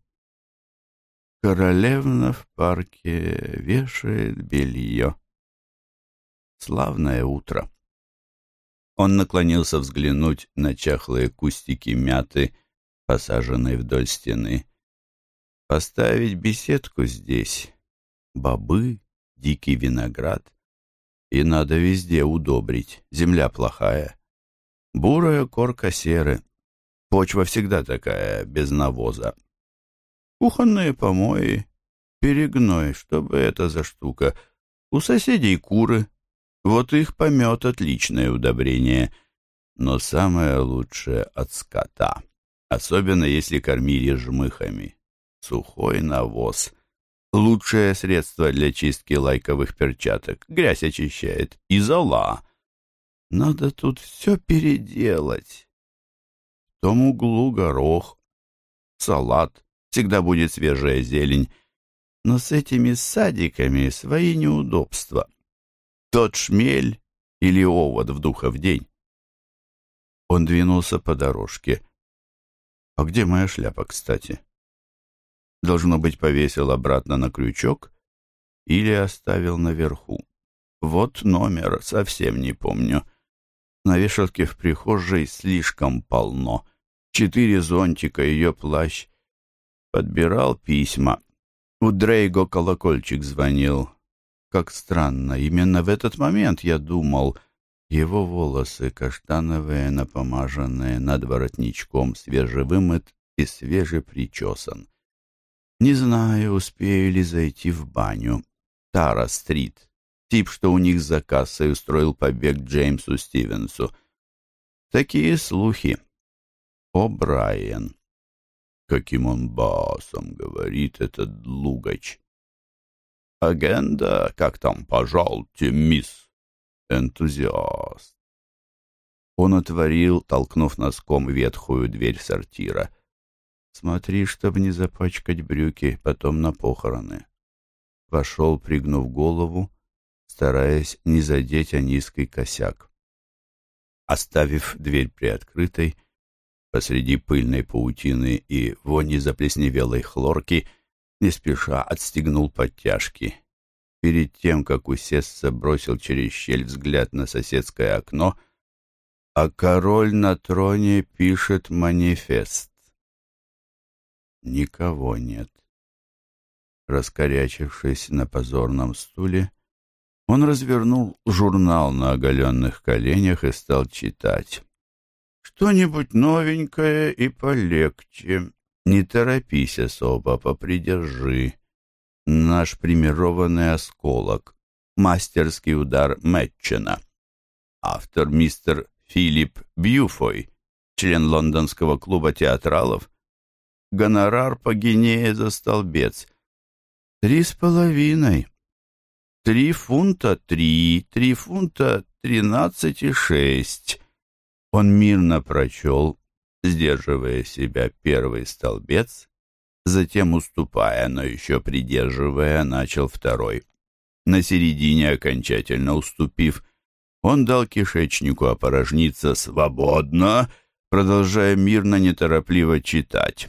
Королевна в парке вешает белье. Славное утро. Он наклонился взглянуть на чахлые кустики мяты, посаженные вдоль стены. Поставить беседку здесь. Бобы, дикий виноград. И надо везде удобрить. Земля плохая. Бурая корка серы. Почва всегда такая, без навоза. Кухонные помои, перегной, что бы это за штука. У соседей куры, вот их помет отличное удобрение. Но самое лучшее от скота, особенно если кормили жмыхами. Сухой навоз. Лучшее средство для чистки лайковых перчаток. Грязь очищает. И зола. Надо тут все переделать. В том углу горох, салат, всегда будет свежая зелень. Но с этими садиками свои неудобства тот шмель или овод в духа в день. Он двинулся по дорожке. А где моя шляпа, кстати? Должно быть, повесил обратно на крючок или оставил наверху. Вот номер, совсем не помню. На вешалке в прихожей слишком полно. Четыре зонтика, ее плащ. Подбирал письма. У Дрейго колокольчик звонил. Как странно, именно в этот момент я думал, его волосы каштановые, напомаженные, над воротничком, свежевымыт и свежепричесан. Не знаю, успею ли зайти в баню. Тара-стрит. Тип, что у них за кассой устроил побег Джеймсу Стивенсу. Такие слухи. О, Брайан. Каким он басом говорит этот лугач. Агенда, как там, пожалуйте, мисс. Энтузиаст. Он отворил, толкнув носком ветхую дверь сортира. Смотри, чтоб не запачкать брюки, потом на похороны. Вошел, пригнув голову, стараясь не задеть о низкий косяк. Оставив дверь приоткрытой, посреди пыльной паутины и вони заплесневелой хлорки — не спеша отстегнул подтяжки. Перед тем, как усесться, бросил через щель взгляд на соседское окно, а король на троне пишет манифест. Никого нет. Раскорячившись на позорном стуле, он развернул журнал на оголенных коленях и стал читать. «Что-нибудь новенькое и полегче. Не торопись особо, попридержи. Наш примированный осколок. Мастерский удар Мэтчена. Автор мистер Филипп Бьюфой, член лондонского клуба театралов. Гонорар по гинее за столбец. Три с половиной. Три фунта три, три фунта тринадцать и шесть. Он мирно прочел, сдерживая себя первый столбец, затем уступая, но еще придерживая, начал второй. На середине, окончательно уступив, он дал кишечнику опорожниться свободно продолжая мирно, неторопливо читать.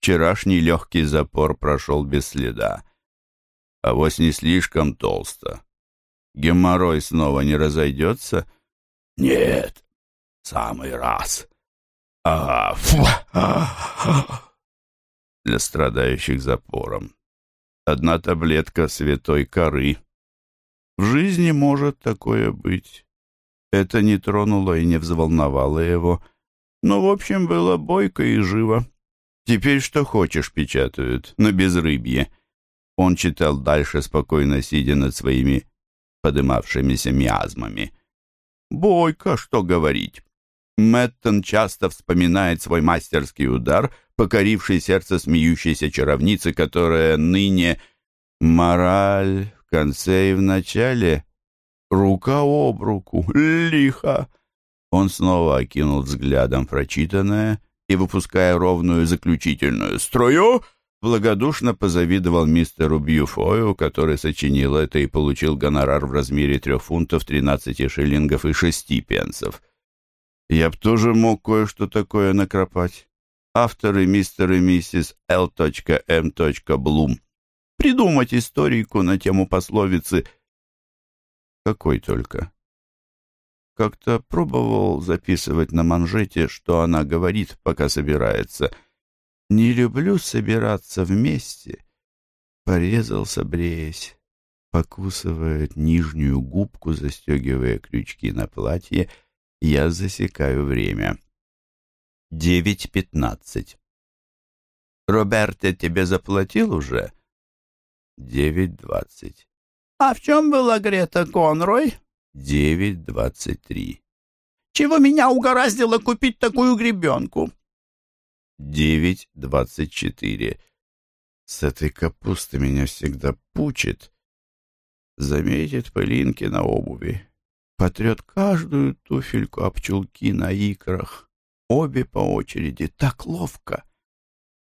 Вчерашний легкий запор прошел без следа. А вось не слишком толсто. Геморрой снова не разойдется? Нет, самый раз. Ага, фу. Для страдающих запором. Одна таблетка святой коры. В жизни может такое быть. Это не тронуло и не взволновало его. Но, в общем, было бойко и живо. Теперь что хочешь печатают, на безрыбье. Он читал дальше, спокойно сидя над своими подымавшимися миазмами. Бойко, что говорить. Мэттон часто вспоминает свой мастерский удар, покоривший сердце смеющейся чаровницы, которая ныне мораль в конце и в начале, рука об руку, лихо. Он снова окинул взглядом прочитанное и, выпуская ровную заключительную «Строю!», благодушно позавидовал мистеру Бьюфою, который сочинил это и получил гонорар в размере трех фунтов, тринадцати шиллингов и шести пенсов. Я б тоже мог кое-что такое накропать. Авторы мистер и миссис Л.М. Блум. Придумать историку на тему пословицы «Какой только?» Как-то пробовал записывать на манжете, что она говорит, пока собирается. «Не люблю собираться вместе», — порезался, бреясь, покусывает нижнюю губку, застегивая крючки на платье. Я засекаю время. Девять пятнадцать. «Роберте тебе заплатил уже?» Девять двадцать. «А в чем была Грета Конрой?» Девять двадцать три. «Чего меня угораздило купить такую гребенку?» Девять двадцать четыре. С этой капусты меня всегда пучит. Заметит пылинки на обуви. Потрет каждую туфельку об чулки на икрах. Обе по очереди. Так ловко.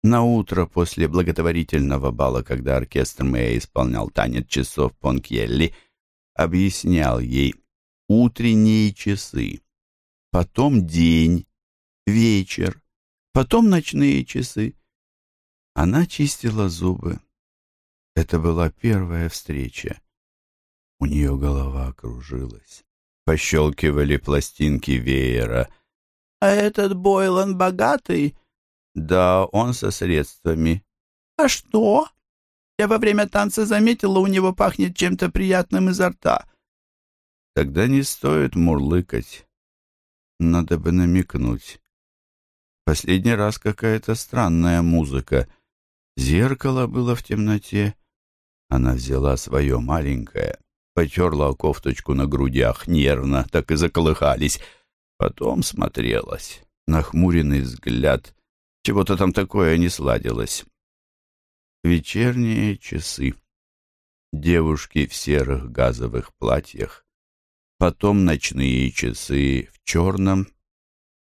На утро после благотворительного бала, когда оркестр Мэя исполнял танец часов Понкьелли, объяснял ей утренние часы, потом день, вечер, потом ночные часы. Она чистила зубы. Это была первая встреча. У нее голова кружилась. Пощелкивали пластинки веера. «А этот Бойлан богатый?» «Да, он со средствами». «А что?» Я во время танца заметила, у него пахнет чем-то приятным изо рта. Тогда не стоит мурлыкать. Надо бы намекнуть. Последний раз какая-то странная музыка. Зеркало было в темноте. Она взяла свое маленькое, потерла кофточку на грудях нервно, так и заколыхались. Потом смотрелась. Нахмуренный взгляд. Чего-то там такое не сладилось. Вечерние часы. Девушки в серых газовых платьях. Потом ночные часы в черном,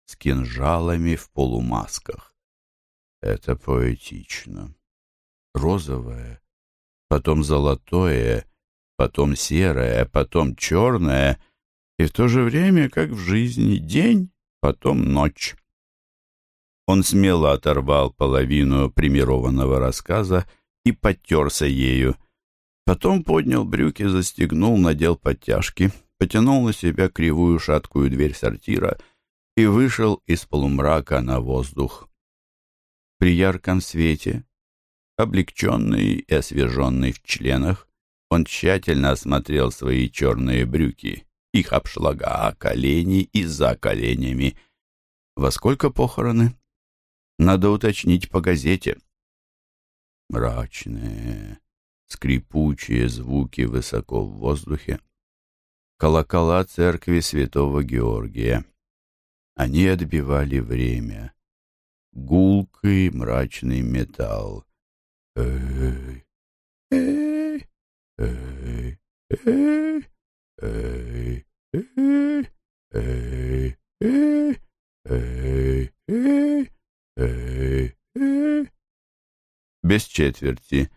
с кинжалами в полумасках. Это поэтично. Розовое, потом золотое, потом серое, потом черное, и в то же время, как в жизни, день, потом ночь. Он смело оторвал половину примированного рассказа и подтерся ею. Потом поднял брюки, застегнул, надел подтяжки, потянул на себя кривую шаткую дверь сортира и вышел из полумрака на воздух. При ярком свете, облегченный и освеженный в членах, он тщательно осмотрел свои черные брюки, их обшлага, колени и за коленями. Во сколько похороны? Надо уточнить по газете. Мрачные, скрипучие звуки высоко в воздухе. Колокола церкви святого Георгия. Они отбивали время. Гулкий мрачный металл. Эй, эй, эй, эй, эй, эй, эй, эй, эй, эй. Эй, эй. Без четверти.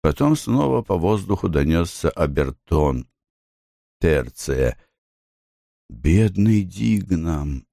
Потом снова по воздуху донесся обертон. Терция. Бедный Дигнам.